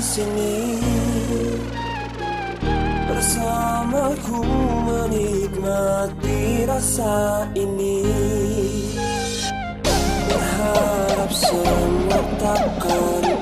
sini. Bersamaku menikmati rasa ini. Berharap semua takkan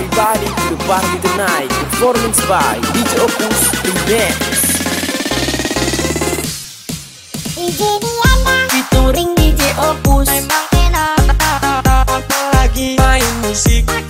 everybody to the party tonight. Performance by DJ Opus The Dance. DJ Diana featuring DJ Opus. Memang enak apa lagi main musik.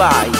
Performance